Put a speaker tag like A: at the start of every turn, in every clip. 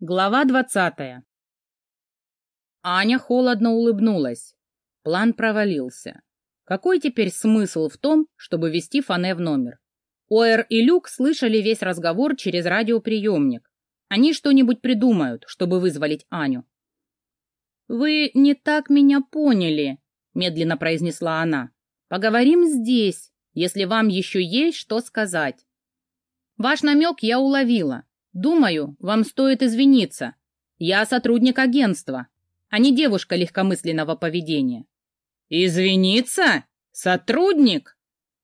A: Глава двадцатая. Аня холодно улыбнулась. План провалился. Какой теперь смысл в том, чтобы вести Фане в номер? Оэр и Люк слышали весь разговор через радиоприемник. Они что-нибудь придумают, чтобы вызволить Аню. «Вы не так меня поняли», — медленно произнесла она. «Поговорим здесь, если вам еще есть что сказать». «Ваш намек я уловила. Думаю, вам стоит извиниться. Я сотрудник агентства, а не девушка легкомысленного поведения. Извиниться? Сотрудник?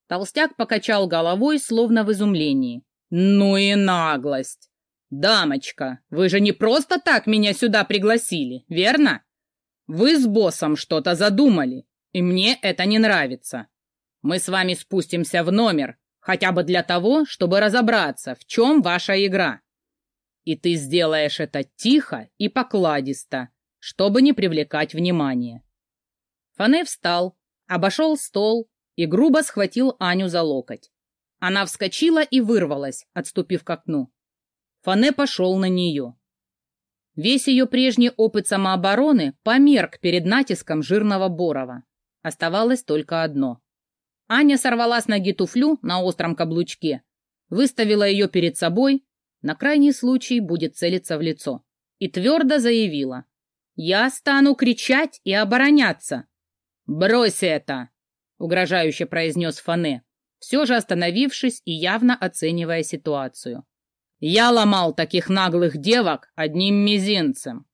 A: Толстяк покачал головой, словно в изумлении. Ну и наглость. Дамочка, вы же не просто так меня сюда пригласили, верно? Вы с боссом что-то задумали, и мне это не нравится. Мы с вами спустимся в номер, хотя бы для того, чтобы разобраться, в чем ваша игра. И ты сделаешь это тихо и покладисто, чтобы не привлекать внимания. Фане встал, обошел стол и грубо схватил Аню за локоть. Она вскочила и вырвалась, отступив к окну. Фане пошел на нее. Весь ее прежний опыт самообороны померк перед натиском жирного Борова. Оставалось только одно. Аня сорвала с ноги туфлю на остром каблучке, выставила ее перед собой на крайний случай будет целиться в лицо. И твердо заявила. «Я стану кричать и обороняться!» «Брось это!» — угрожающе произнес Фане, все же остановившись и явно оценивая ситуацию. «Я ломал таких наглых девок одним мизинцем.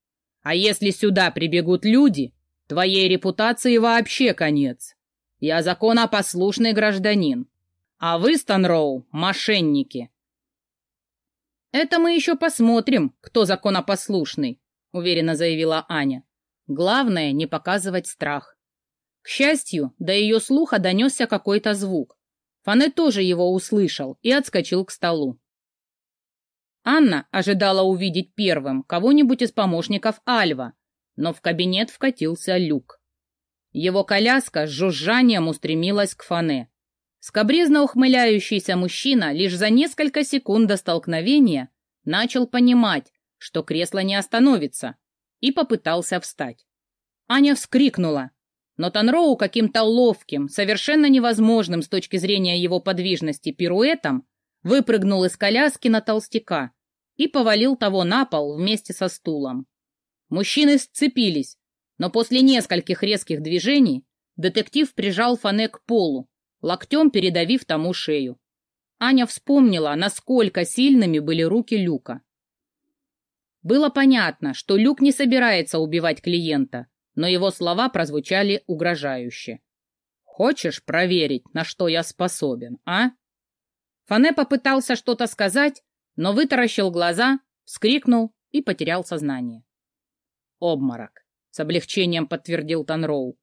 A: А если сюда прибегут люди, твоей репутации вообще конец. Я законопослушный гражданин. А вы, Станроу, мошенники. «Это мы еще посмотрим, кто законопослушный», — уверенно заявила Аня. «Главное — не показывать страх». К счастью, до ее слуха донесся какой-то звук. Фане тоже его услышал и отскочил к столу. Анна ожидала увидеть первым кого-нибудь из помощников Альва, но в кабинет вкатился люк. Его коляска с жужжанием устремилась к Фане. Скобрезно ухмыляющийся мужчина лишь за несколько секунд до столкновения начал понимать, что кресло не остановится, и попытался встать. Аня вскрикнула, но Танроу каким-то ловким, совершенно невозможным с точки зрения его подвижности пируэтом выпрыгнул из коляски на толстяка и повалил того на пол вместе со стулом. Мужчины сцепились, но после нескольких резких движений детектив прижал Фане к полу, локтем передавив тому шею. Аня вспомнила, насколько сильными были руки Люка. Было понятно, что Люк не собирается убивать клиента, но его слова прозвучали угрожающе. «Хочешь проверить, на что я способен, а?» Фане попытался что-то сказать, но вытаращил глаза, вскрикнул и потерял сознание. «Обморок», — с облегчением подтвердил Танроу.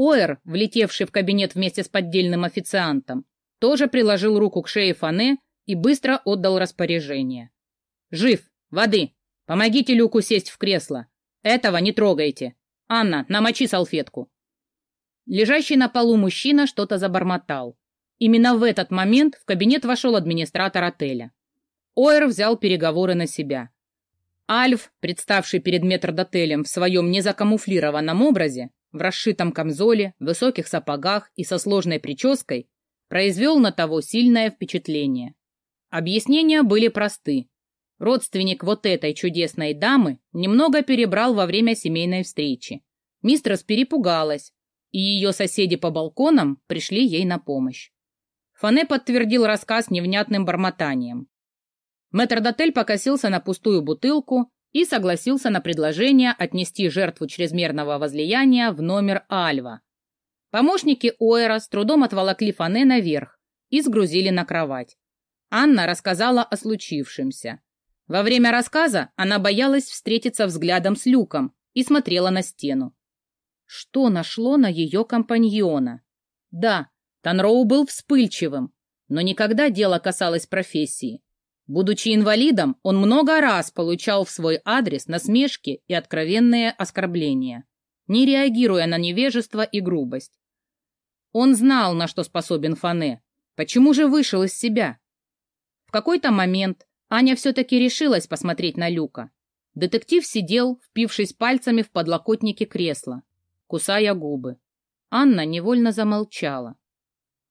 A: Оэр, влетевший в кабинет вместе с поддельным официантом, тоже приложил руку к шее Фане и быстро отдал распоряжение. «Жив! Воды! Помогите Люку сесть в кресло! Этого не трогайте! Анна, намочи салфетку!» Лежащий на полу мужчина что-то забормотал. Именно в этот момент в кабинет вошел администратор отеля. Оэр взял переговоры на себя. Альф, представший перед метрдотелем в своем незакамуфлированном образе, в расшитом камзоле, высоких сапогах и со сложной прической, произвел на того сильное впечатление. Объяснения были просты. Родственник вот этой чудесной дамы немного перебрал во время семейной встречи. Мистрос перепугалась, и ее соседи по балконам пришли ей на помощь. Фане подтвердил рассказ невнятным бормотанием. Метрдотель покосился на пустую бутылку и согласился на предложение отнести жертву чрезмерного возлияния в номер Альва. Помощники Оэра с трудом отволокли Фане наверх и сгрузили на кровать. Анна рассказала о случившемся. Во время рассказа она боялась встретиться взглядом с Люком и смотрела на стену. Что нашло на ее компаньона? Да, Танроу был вспыльчивым, но никогда дело касалось профессии. Будучи инвалидом, он много раз получал в свой адрес насмешки и откровенные оскорбления, не реагируя на невежество и грубость. Он знал, на что способен Фане. Почему же вышел из себя? В какой-то момент Аня все-таки решилась посмотреть на Люка. Детектив сидел, впившись пальцами в подлокотники кресла, кусая губы. Анна невольно замолчала.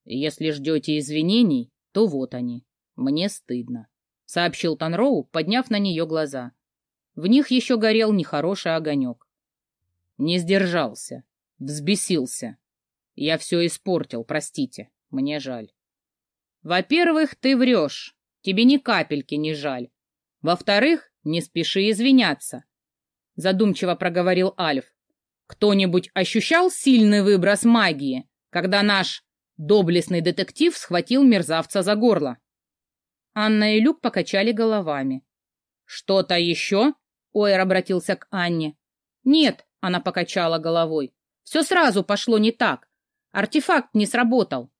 A: «Если ждете извинений, то вот они. Мне стыдно», — сообщил Танроу, подняв на нее глаза. В них еще горел нехороший огонек. Не сдержался, взбесился. Я все испортил, простите, мне жаль. Во-первых, ты врешь, тебе ни капельки не жаль. Во-вторых, не спеши извиняться. Задумчиво проговорил Альф. Кто-нибудь ощущал сильный выброс магии, когда наш доблестный детектив схватил мерзавца за горло? Анна и Люк покачали головами. «Что-то еще?» — Оэр обратился к Анне. «Нет», — она покачала головой. «Все сразу пошло не так. Артефакт не сработал».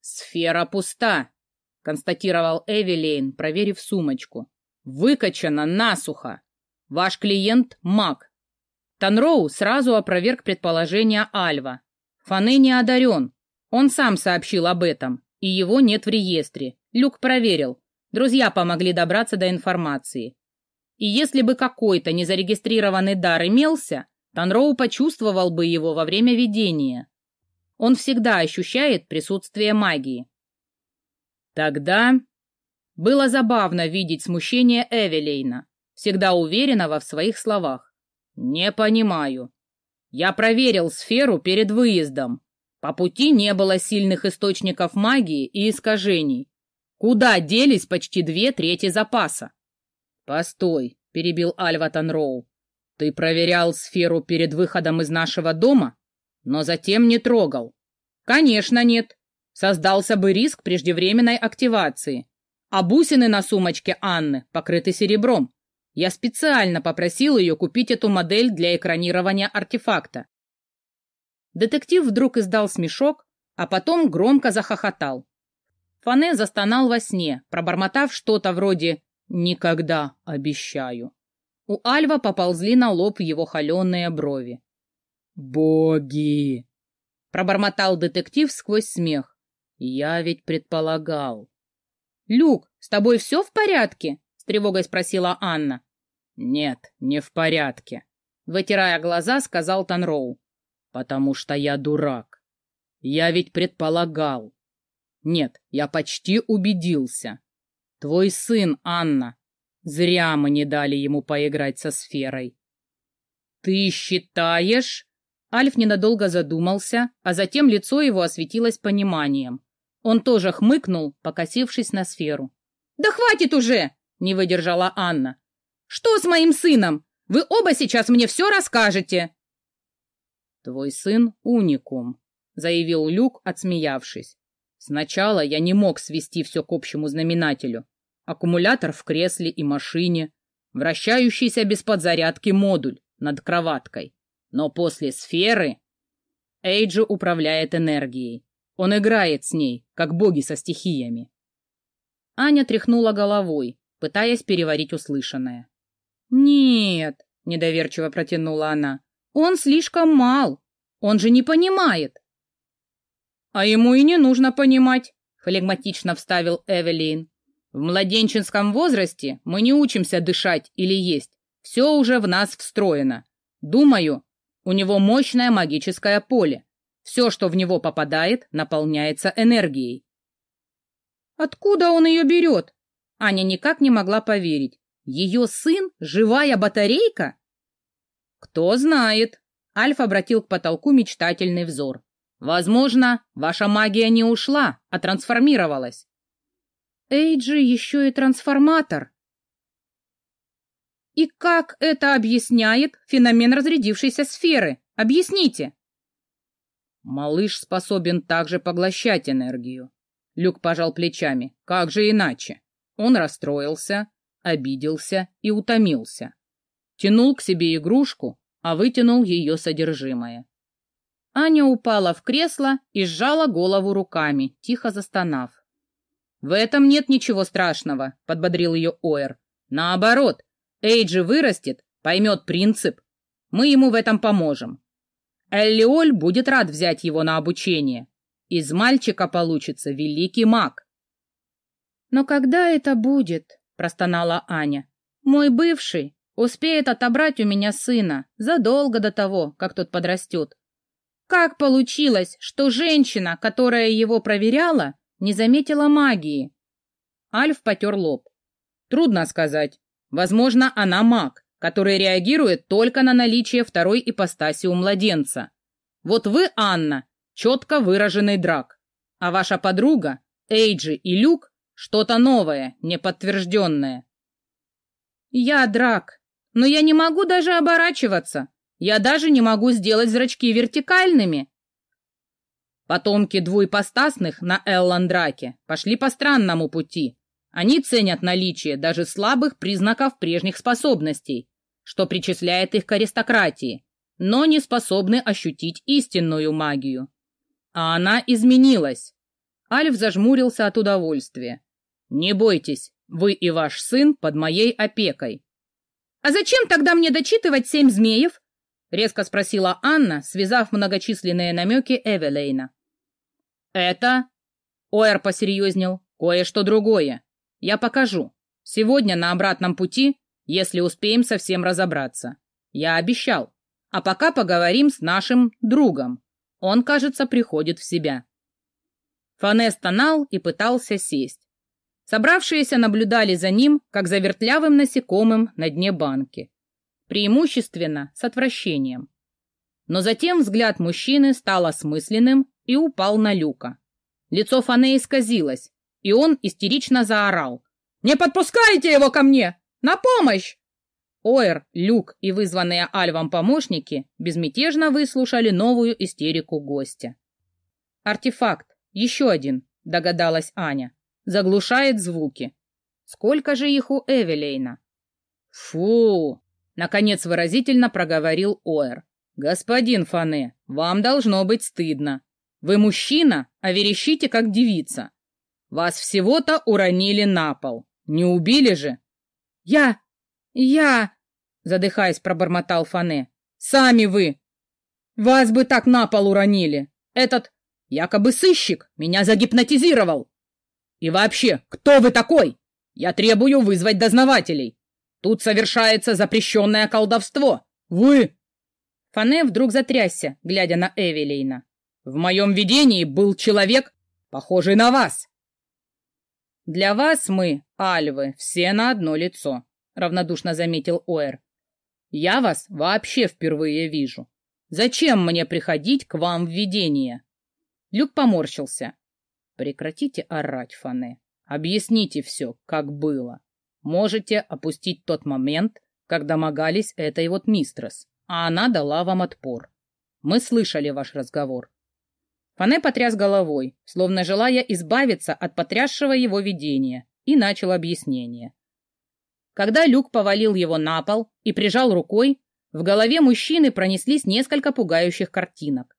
A: «Сфера пуста», — констатировал Эвелейн, проверив сумочку. «Выкачана насухо. Ваш клиент — маг, Танроу сразу опроверг предположение Альва. Фане не одарен. Он сам сообщил об этом, и его нет в реестре. Люк проверил. Друзья помогли добраться до информации. И если бы какой-то незарегистрированный дар имелся, Танроу почувствовал бы его во время видения. Он всегда ощущает присутствие магии. Тогда было забавно видеть смущение Эвелейна, всегда уверенного в своих словах. «Не понимаю. Я проверил сферу перед выездом. По пути не было сильных источников магии и искажений. Куда делись почти две трети запаса?» «Постой», — перебил Альва Танроу. «Ты проверял сферу перед выходом из нашего дома, но затем не трогал?» «Конечно нет. Создался бы риск преждевременной активации. А бусины на сумочке Анны покрыты серебром. Я специально попросил ее купить эту модель для экранирования артефакта. Детектив вдруг издал смешок, а потом громко захохотал. Фане застонал во сне, пробормотав что-то вроде «никогда, обещаю». У Альва поползли на лоб его холеные брови. «Боги!» — пробормотал детектив сквозь смех. «Я ведь предполагал». «Люк, с тобой все в порядке?» — с тревогой спросила Анна. «Нет, не в порядке», — вытирая глаза, сказал Танроу. «Потому что я дурак. Я ведь предполагал. Нет, я почти убедился. Твой сын, Анна. Зря мы не дали ему поиграть со сферой». «Ты считаешь?» Альф ненадолго задумался, а затем лицо его осветилось пониманием. Он тоже хмыкнул, покосившись на сферу. «Да хватит уже!» — не выдержала Анна. Что с моим сыном? Вы оба сейчас мне все расскажете. Твой сын уникум, заявил Люк, отсмеявшись. Сначала я не мог свести все к общему знаменателю. Аккумулятор в кресле и машине, вращающийся без подзарядки модуль над кроваткой. Но после сферы Эйджи управляет энергией. Он играет с ней, как боги со стихиями. Аня тряхнула головой, пытаясь переварить услышанное. «Нет», — недоверчиво протянула она, — «он слишком мал. Он же не понимает». «А ему и не нужно понимать», — флегматично вставил Эвелин. «В младенческом возрасте мы не учимся дышать или есть. Все уже в нас встроено. Думаю, у него мощное магическое поле. Все, что в него попадает, наполняется энергией». «Откуда он ее берет?» Аня никак не могла поверить. Ее сын — живая батарейка? Кто знает. Альф обратил к потолку мечтательный взор. Возможно, ваша магия не ушла, а трансформировалась. Эйджи еще и трансформатор. И как это объясняет феномен разрядившейся сферы? Объясните. Малыш способен также поглощать энергию. Люк пожал плечами. Как же иначе? Он расстроился, обиделся и утомился. Тянул к себе игрушку, а вытянул ее содержимое. Аня упала в кресло и сжала голову руками, тихо застонав. «В этом нет ничего страшного», — подбодрил ее Оэр. «Наоборот, Эйджи вырастет, поймет принцип. Мы ему в этом поможем. Эллиоль будет рад взять его на обучение. Из мальчика получится великий маг». «Но когда это будет?» — простонала Аня. Мой бывший успеет отобрать у меня сына задолго до того, как тот подрастет. Как получилось, что женщина, которая его проверяла, не заметила магии? Альф потер лоб. Трудно сказать. Возможно, она маг, который реагирует только на наличие второй ипостаси у младенца. Вот вы, Анна, четко выраженный драк, а ваша подруга, Эйджи и Люк, что-то новое, неподтвержденное. Я драк, но я не могу даже оборачиваться. Я даже не могу сделать зрачки вертикальными. Потомки двуепостасных на Элландраке пошли по странному пути. Они ценят наличие даже слабых признаков прежних способностей, что причисляет их к аристократии, но не способны ощутить истинную магию. А она изменилась. Альф зажмурился от удовольствия. «Не бойтесь, вы и ваш сын под моей опекой». «А зачем тогда мне дочитывать семь змеев?» — резко спросила Анна, связав многочисленные намеки Эвелейна. «Это...» — Оэр посерьезнел. «Кое-что другое. Я покажу. Сегодня на обратном пути, если успеем совсем разобраться. Я обещал. А пока поговорим с нашим другом. Он, кажется, приходит в себя. Фане стонал и пытался сесть. Собравшиеся наблюдали за ним, как за вертлявым насекомым на дне банки. Преимущественно с отвращением. Но затем взгляд мужчины стал осмысленным и упал на Люка. Лицо Фане исказилось, и он истерично заорал. «Не подпускайте его ко мне! На помощь!» Оэр, Люк и вызванные Альвом помощники безмятежно выслушали новую истерику гостя. «Артефакт, еще один», — догадалась Аня. «Заглушает звуки. Сколько же их у Эвелейна?» «Фу!» — наконец выразительно проговорил Оэр. «Господин Фане, вам должно быть стыдно. Вы мужчина, а верещите, как девица. Вас всего-то уронили на пол. Не убили же?» «Я... я...» задыхаясь, пробормотал Фане. Сами вы! Вас бы так на пол уронили! Этот якобы сыщик меня загипнотизировал! И вообще, кто вы такой? Я требую вызвать дознавателей. Тут совершается запрещенное колдовство. Вы...» Фане вдруг затрясся, глядя на Эвелейна. «В моем видении был человек, похожий на вас». «Для вас мы, альвы, все на одно лицо», — равнодушно заметил Оэр. Я вас вообще впервые вижу. Зачем мне приходить к вам в видение?» Люк поморщился. «Прекратите орать, Фане. Объясните все, как было. Можете опустить тот момент, когда домогались этой вот мистрес, а она дала вам отпор. Мы слышали ваш разговор». Фане потряс головой, словно желая избавиться от потрясшего его видения, и начал объяснение. Когда Люк повалил его на пол и прижал рукой, в голове мужчины пронеслись несколько пугающих картинок.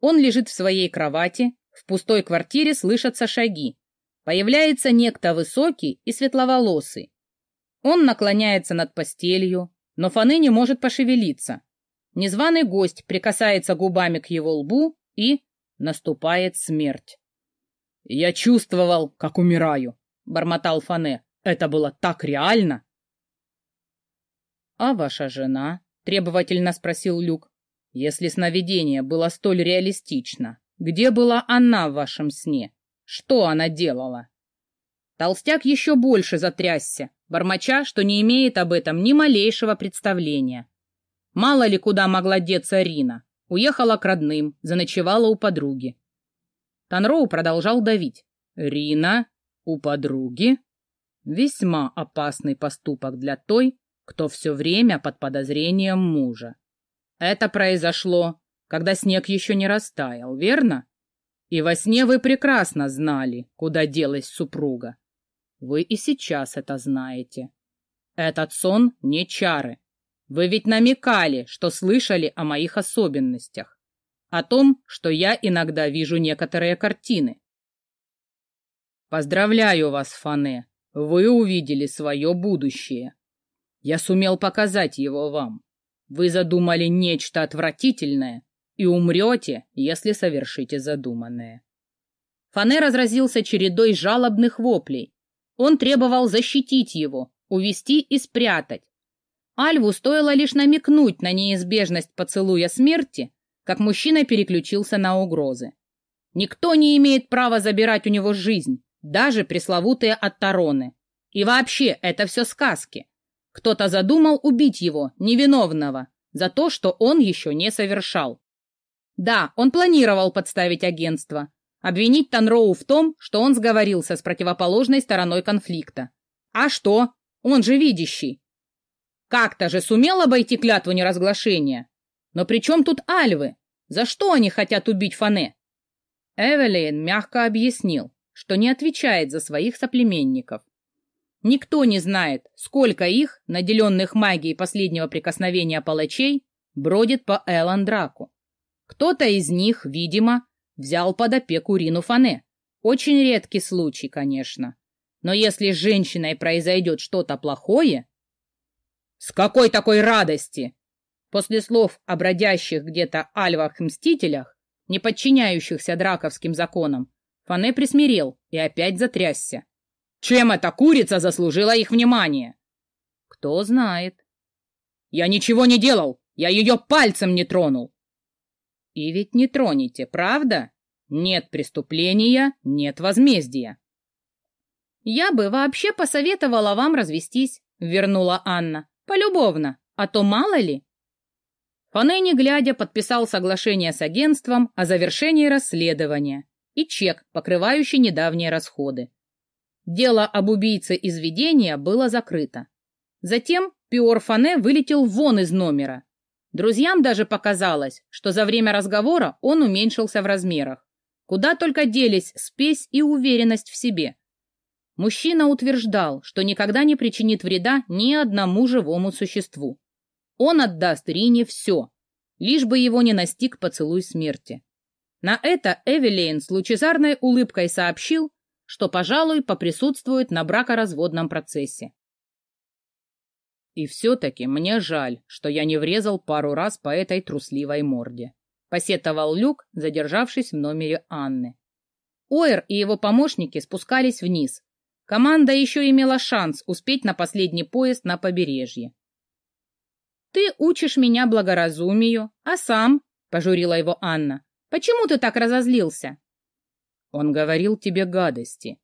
A: Он лежит в своей кровати, в пустой квартире слышатся шаги. Появляется некто высокий и светловолосый. Он наклоняется над постелью, но Фаны не может пошевелиться. Незваный гость прикасается губами к его лбу и наступает смерть. «Я чувствовал, как умираю», — бормотал Фане. «Это было так реально!» «А ваша жена?» — требовательно спросил Люк. «Если сновидение было столь реалистично, где была она в вашем сне? Что она делала?» Толстяк еще больше затрясся, бормоча, что не имеет об этом ни малейшего представления. Мало ли куда могла деться Рина. Уехала к родным, заночевала у подруги. Танроу продолжал давить. «Рина? У подруги?» Весьма опасный поступок для той, кто все время под подозрением мужа. Это произошло, когда снег еще не растаял, верно? И во сне вы прекрасно знали, куда делась супруга. Вы и сейчас это знаете. Этот сон не чары. Вы ведь намекали, что слышали о моих особенностях. О том, что я иногда вижу некоторые картины. Поздравляю вас, Фане. Вы увидели свое будущее. Я сумел показать его вам. Вы задумали нечто отвратительное и умрете, если совершите задуманное. Фане разразился чередой жалобных воплей. Он требовал защитить его, увести и спрятать. Альву стоило лишь намекнуть на неизбежность поцелуя смерти, как мужчина переключился на угрозы. Никто не имеет права забирать у него жизнь, даже пресловутые Аттароны. И вообще, это все сказки. Кто-то задумал убить его, невиновного, за то, что он еще не совершал. Да, он планировал подставить агентство, обвинить Танроу в том, что он сговорился с противоположной стороной конфликта. А что? Он же видящий. Как-то же сумел обойти клятву неразглашения. Но при чем тут альвы? За что они хотят убить Фане? Эвелин мягко объяснил, что не отвечает за своих соплеменников. Никто не знает, сколько их, наделенных магией последнего прикосновения палачей, бродит по Эландраку. Кто-то из них, видимо, взял под опеку Рину Фане. Очень редкий случай, конечно. Но если с женщиной произойдет что-то плохое... С какой такой радости? После слов о бродящих где-то альвах-мстителях, не подчиняющихся драковским законам, Фане присмирел и опять затрясся. Чем эта курица заслужила их внимание? Кто знает. Я ничего не делал, я ее пальцем не тронул. И ведь не тронете, правда? Нет преступления, нет возмездия. Я бы вообще посоветовала вам развестись, вернула Анна. Полюбовно, а то мало ли. Фане, не глядя, подписал соглашение с агентством о завершении расследования и чек, покрывающий недавние расходы. Дело об убийце из видения было закрыто. Затем Пиор Фане вылетел вон из номера. Друзьям даже показалось, что за время разговора он уменьшился в размерах. Куда только делись спесь и уверенность в себе. Мужчина утверждал, что никогда не причинит вреда ни одному живому существу. Он отдаст Рине все, лишь бы его не настиг поцелуй смерти. На это Эвелейн с лучезарной улыбкой сообщил, что, пожалуй, поприсутствует на бракоразводном процессе. И все-таки мне жаль, что я не врезал пару раз по этой трусливой морде. Посетовал Люк, задержавшись в номере Анны. Оэр и его помощники спускались вниз. Команда еще имела шанс успеть на последний поезд на побережье. «Ты учишь меня благоразумию, а сам?» — пожурила его Анна. «Почему ты так разозлился?» Он говорил тебе гадости.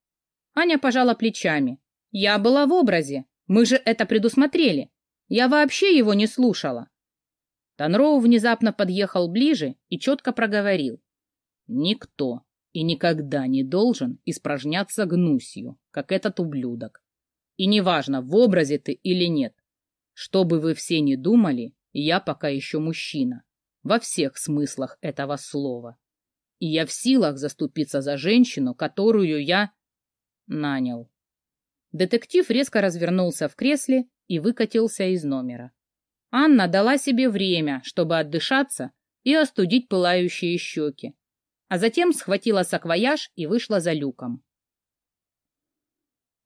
A: Аня пожала плечами. Я была в образе. Мы же это предусмотрели. Я вообще его не слушала. Танроу внезапно подъехал ближе и четко проговорил. Никто и никогда не должен испражняться гнусью, как этот ублюдок. И неважно, в образе ты или нет. Что бы вы все ни думали, я пока еще мужчина. Во всех смыслах этого слова и я в силах заступиться за женщину, которую я нанял. Детектив резко развернулся в кресле и выкатился из номера. Анна дала себе время, чтобы отдышаться и остудить пылающие щеки, а затем схватила саквояж и вышла за люком.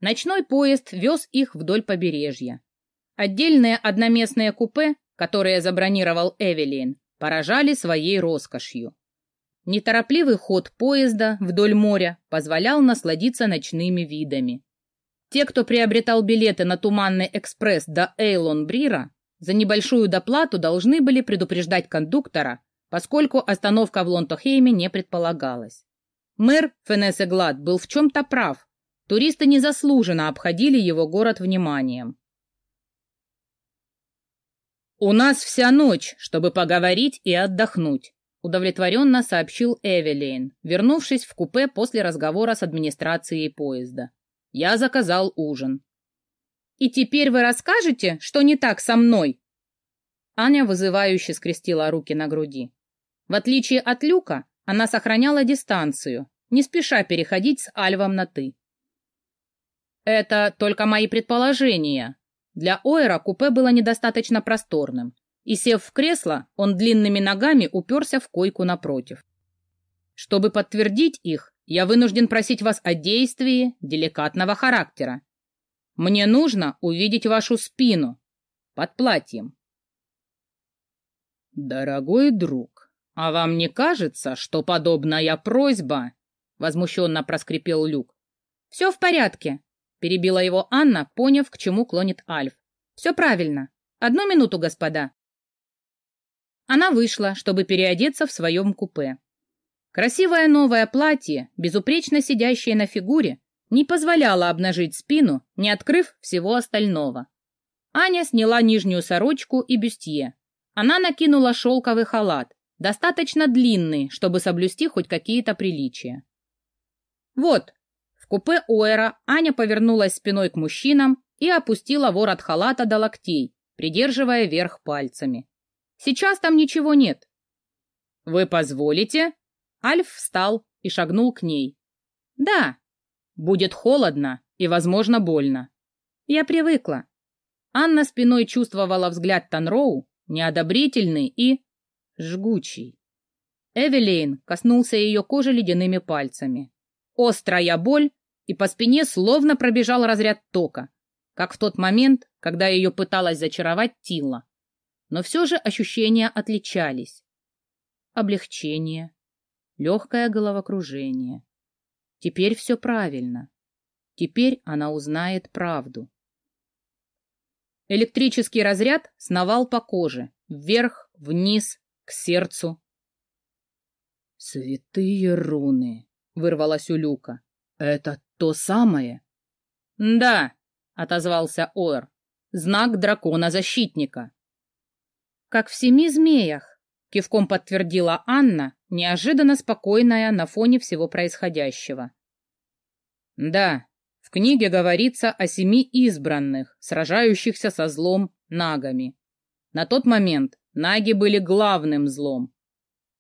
A: Ночной поезд вез их вдоль побережья. Отдельные одноместные купе, которые забронировал Эвелин, поражали своей роскошью. Неторопливый ход поезда вдоль моря позволял насладиться ночными видами. Те, кто приобретал билеты на Туманный экспресс до Эйлон-Брира, за небольшую доплату должны были предупреждать кондуктора, поскольку остановка в Лонтохейме не предполагалась. Мэр Фенессе Глад был в чем-то прав. Туристы незаслуженно обходили его город вниманием. «У нас вся ночь, чтобы поговорить и отдохнуть», удовлетворенно сообщил Эвелин, вернувшись в купе после разговора с администрацией поезда. Я заказал ужин. «И теперь вы расскажете, что не так со мной?» Аня вызывающе скрестила руки на груди. В отличие от Люка, она сохраняла дистанцию, не спеша переходить с Альвом на «ты». «Это только мои предположения». Для Ойра купе было недостаточно просторным, и, сев в кресло, он длинными ногами уперся в койку напротив. Чтобы подтвердить их, я вынужден просить вас о действии деликатного характера. Мне нужно увидеть вашу спину под платьем. Дорогой друг, а вам не кажется, что подобная просьба... Возмущенно проскрипел Люк. Все в порядке. перебила его Анна, поняв, к чему клонит Альф. Все правильно. Одну минуту, господа. Она вышла, чтобы переодеться в своем купе. Красивое новое платье, безупречно сидящее на фигуре, не позволяло обнажить спину, не открыв всего остального. Аня сняла нижнюю сорочку и бюстье. Она накинула шелковый халат, достаточно длинный, чтобы соблюсти хоть какие-то приличия. Вот, в купе Оэра Аня повернулась спиной к мужчинам и опустила ворот халата до локтей, придерживая верх пальцами. Сейчас там ничего нет. «Вы позволите?» Альф встал и шагнул к ней. «Да, будет холодно и, возможно, больно. Я привыкла». Анна спиной чувствовала взгляд Танроу, неодобрительный и жгучий. Эвелейн коснулся ее кожи ледяными пальцами. Острая боль, и по спине словно пробежал разряд тока, как в тот момент, когда ее пыталась зачаровать Тила. Но все же ощущения отличались. Облегчение, легкое головокружение. Теперь все правильно. Теперь она узнает правду. Электрический разряд сновал по коже, вверх, вниз, к сердцу. «Святые руны!» — вырвалось у Люка. «Это то самое?» «Да», — отозвался Оэр. «Знак дракона-защитника». «Как в семи змеях», — кивком подтвердила Анна, неожиданно спокойная на фоне всего происходящего. «Да, в книге говорится о семи избранных, сражающихся со злом нагами. На тот момент наги были главным злом».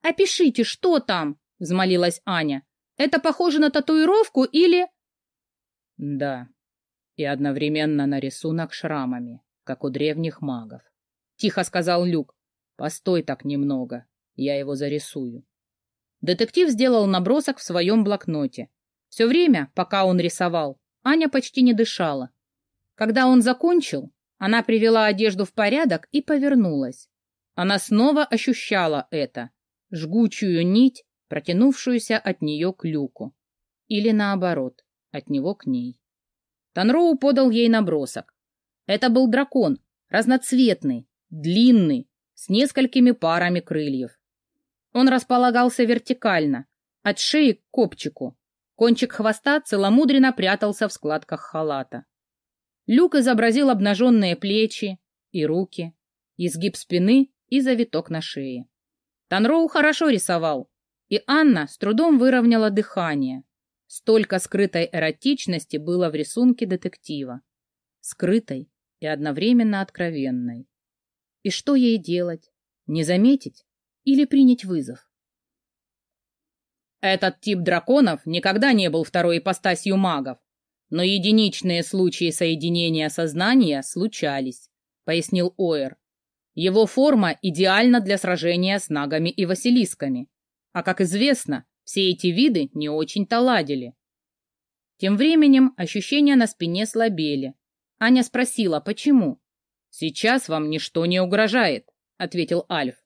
A: «Опишите, что там?» — взмолилась Аня. «Это похоже на татуировку или...» «Да, и одновременно на рисунок шрамами, как у древних магов», — тихо сказал Люк. «Постой так немного, я его зарисую». Детектив сделал набросок в своем блокноте. Все время, пока он рисовал, Аня почти не дышала. Когда он закончил, она привела одежду в порядок и повернулась. Она снова ощущала это, жгучую нить, протянувшуюся от нее к люку. Или наоборот, от него к ней. Танроу подал ей набросок. Это был дракон, разноцветный, длинный, с несколькими парами крыльев. Он располагался вертикально, от шеи к копчику. Кончик хвоста целомудренно прятался в складках халата. Люк изобразил обнаженные плечи и руки, изгиб спины и завиток на шее. Танроу хорошо рисовал, и Анна с трудом выровняла дыхание. Столько скрытой эротичности было в рисунке детектива. Скрытой и одновременно откровенной. И что ей делать? Не заметить? или принять вызов. Этот тип драконов никогда не был второй ипостасью магов, но единичные случаи соединения сознания случались, пояснил Оэр. Его форма идеальна для сражения с нагами и василисками, а, как известно, все эти виды не очень-то ладили. Тем временем ощущения на спине слабели. Аня спросила, почему. «Сейчас вам ничто не угрожает», — ответил Альф.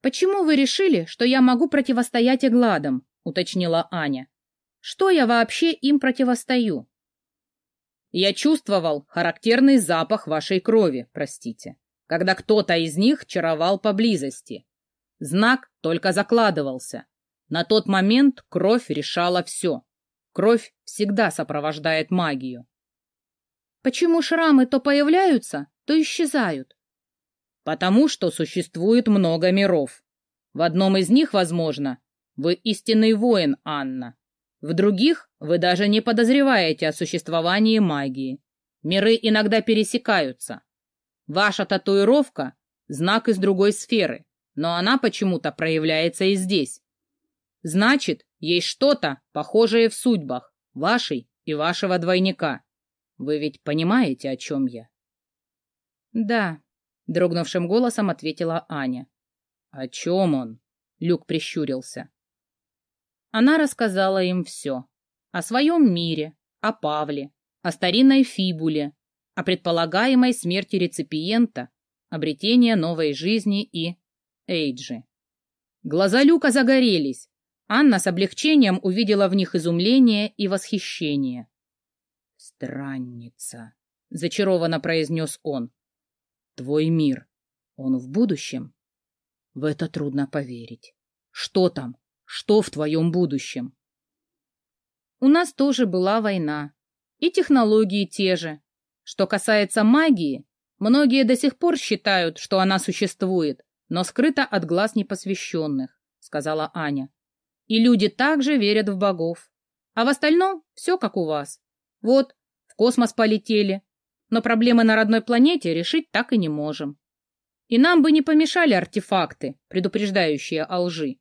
A: «Почему вы решили, что я могу противостоять Игладам?» — уточнила Аня. «Что я вообще им противостою?» «Я чувствовал характерный запах вашей крови, простите, когда кто-то из них чаровал поблизости. Знак только закладывался. На тот момент кровь решала все. Кровь всегда сопровождает магию». «Почему шрамы то появляются, то исчезают?» Потому что существует много миров. В одном из них, возможно, вы истинный воин, Анна. В других вы даже не подозреваете о существовании магии. Миры иногда пересекаются. Ваша татуировка — знак из другой сферы, но она почему-то проявляется и здесь. Значит, есть что-то, похожее в судьбах, вашей и вашего двойника. Вы ведь понимаете, о чем я? Да, дрогнувшим голосом ответила Аня. О чем он? Люк прищурился. Она рассказала им все. О своем мире, о Павле, о старинной фибуле, о предполагаемой смерти реципиента, обретении новой жизни и Эйджи. Глаза Люка загорелись. Анна с облегчением увидела в них изумление и восхищение. Странница, зачарованно произнес он. Твой мир, он в будущем? В это трудно поверить. Что там? Что в твоем будущем? У нас тоже была война. И технологии те же. Что касается магии, многие до сих пор считают, что она существует, но скрыта от глаз непосвященных, сказала Аня. И люди также верят в богов. А в остальном все как у вас. Вот, космос полетели, но проблемы на родной планете решить так и не можем. И нам бы не помешали артефакты, предупреждающие о лжи.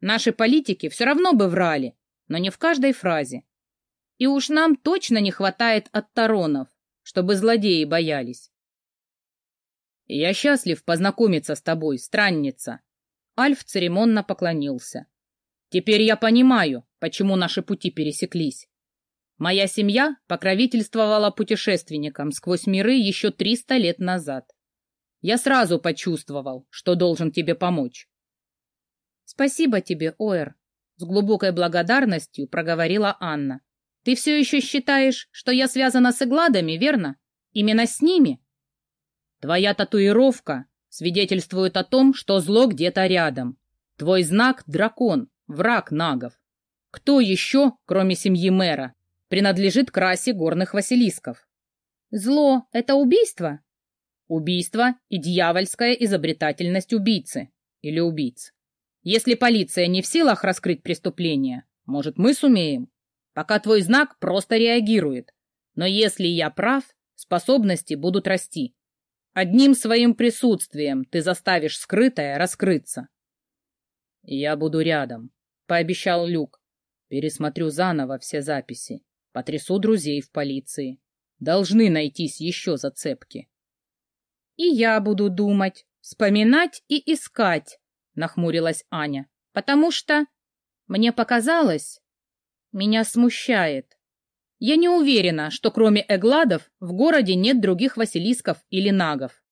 A: Наши политики все равно бы врали, но не в каждой фразе. И уж нам точно не хватает оттаронов, чтобы злодеи боялись. «Я счастлив познакомиться с тобой, странница!» Альф церемонно поклонился. «Теперь я понимаю, почему наши пути пересеклись. Моя семья покровительствовала путешественникам сквозь миры еще триста лет назад. Я сразу почувствовал, что должен тебе помочь. Спасибо тебе, Оэр, с глубокой благодарностью проговорила Анна. Ты все еще считаешь, что я связана с Игладами, верно? Именно с ними? Твоя татуировка свидетельствует о том, что зло где-то рядом. Твой знак — дракон, враг нагов. Кто еще, кроме семьи мэра, принадлежит к расе горных василисков? Зло — это убийство? Убийство и дьявольская изобретательность убийцы или убийц. Если полиция не в силах раскрыть преступление, может, мы сумеем? Пока твой знак просто реагирует. Но если я прав, способности будут расти. Одним своим присутствием ты заставишь скрытое раскрыться. Я буду рядом, пообещал Люк. Пересмотрю заново все записи. Потрясу друзей в полиции. Должны найтись еще зацепки. И я буду думать, вспоминать и искать, нахмурилась Аня, потому что мне показалось, меня смущает. Я не уверена, что кроме Эгладов в городе нет других Василисков или Нагов.